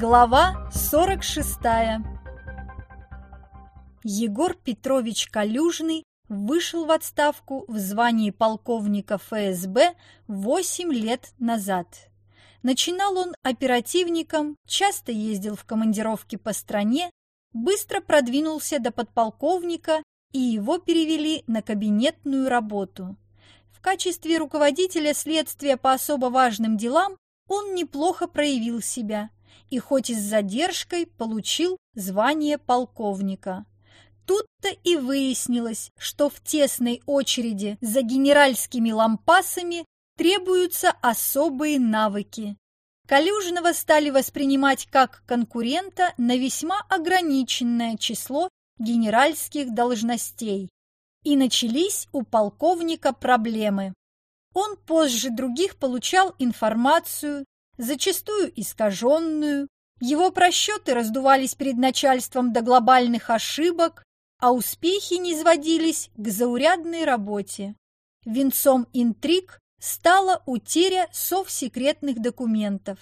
Глава 46 Егор Петрович Калюжный вышел в отставку в звании полковника ФСБ 8 лет назад. Начинал он оперативником, часто ездил в командировки по стране, быстро продвинулся до подполковника и его перевели на кабинетную работу. В качестве руководителя следствия по особо важным делам он неплохо проявил себя и хоть и с задержкой получил звание полковника. Тут-то и выяснилось, что в тесной очереди за генеральскими лампасами требуются особые навыки. Калюжного стали воспринимать как конкурента на весьма ограниченное число генеральских должностей. И начались у полковника проблемы. Он позже других получал информацию, зачастую искаженную, его просчеты раздувались перед начальством до глобальных ошибок, а успехи не сводились к заурядной работе. Венцом интриг стала утеря совсекретных документов.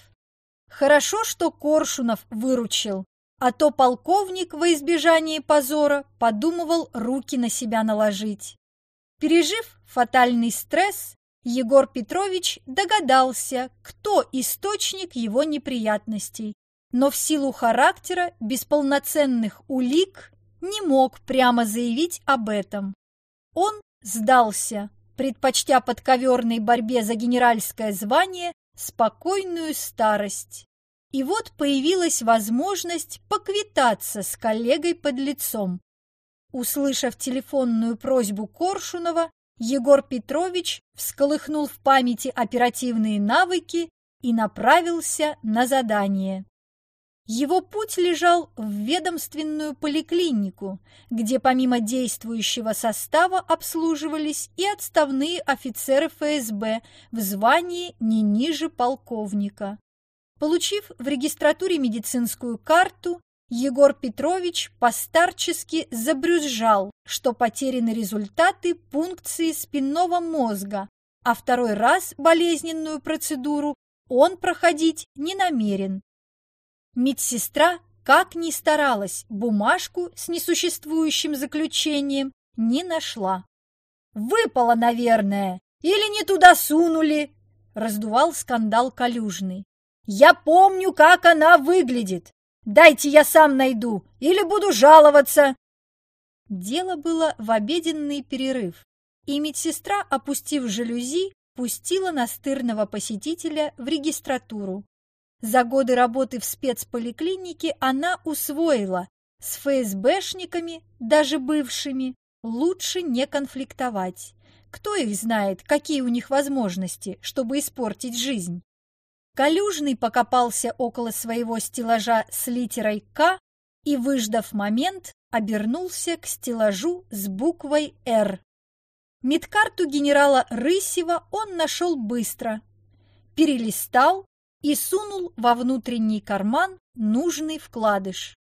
Хорошо, что Коршунов выручил, а то полковник во избежание позора подумывал руки на себя наложить. Пережив фатальный стресс, Егор Петрович догадался, кто источник его неприятностей, но в силу характера без полноценных улик не мог прямо заявить об этом. Он сдался, предпочтя подковерной борьбе за генеральское звание спокойную старость. И вот появилась возможность поквитаться с коллегой под лицом. Услышав телефонную просьбу Коршунова, Егор Петрович всколыхнул в памяти оперативные навыки и направился на задание. Его путь лежал в ведомственную поликлинику, где помимо действующего состава обслуживались и отставные офицеры ФСБ в звании не ниже полковника. Получив в регистратуре медицинскую карту, Егор Петрович постарчески забрюзжал, что потеряны результаты пункции спинного мозга, а второй раз болезненную процедуру он проходить не намерен. Медсестра, как ни старалась, бумажку с несуществующим заключением не нашла. «Выпало, наверное, или не туда сунули!» – раздувал скандал Калюжный. «Я помню, как она выглядит! Дайте я сам найду, или буду жаловаться!» Дело было в обеденный перерыв, и медсестра, опустив жалюзи, пустила настырного посетителя в регистратуру. За годы работы в спецполиклинике она усвоила, с ФСБшниками, даже бывшими, лучше не конфликтовать. Кто их знает, какие у них возможности, чтобы испортить жизнь? Калюжный покопался около своего стеллажа с литерой «К» и, выждав момент, обернулся к стеллажу с буквой «Р». Медкарту генерала Рысева он нашел быстро. Перелистал и сунул во внутренний карман нужный вкладыш.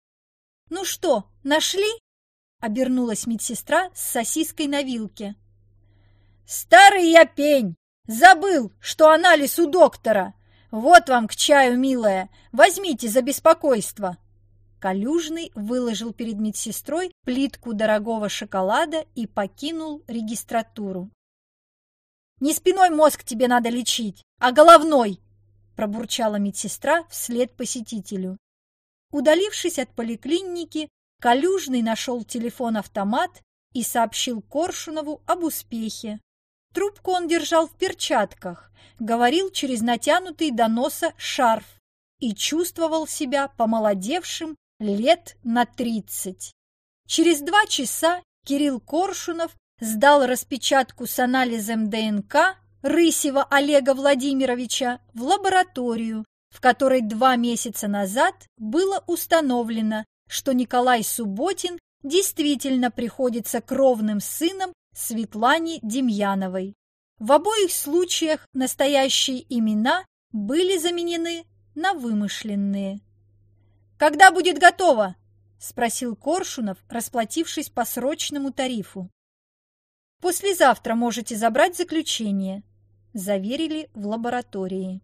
«Ну что, нашли?» – обернулась медсестра с сосиской на вилке. «Старый я пень! Забыл, что анализ у доктора! Вот вам к чаю, милая! Возьмите за беспокойство!» Калюжный выложил перед медсестрой плитку дорогого шоколада и покинул регистратуру. «Не спиной мозг тебе надо лечить, а головной!» пробурчала медсестра вслед посетителю. Удалившись от поликлиники, Калюжный нашел телефон-автомат и сообщил Коршунову об успехе. Трубку он держал в перчатках, говорил через натянутый до носа шарф и чувствовал себя помолодевшим лет на тридцать. Через два часа Кирилл Коршунов сдал распечатку с анализом ДНК Рысева Олега Владимировича в лабораторию, в которой два месяца назад было установлено, что Николай Субботин действительно приходится кровным сыном Светлане Демьяновой. В обоих случаях настоящие имена были заменены на вымышленные. «Когда будет готово?» – спросил Коршунов, расплатившись по срочному тарифу. «Послезавтра можете забрать заключение», заверили в лаборатории.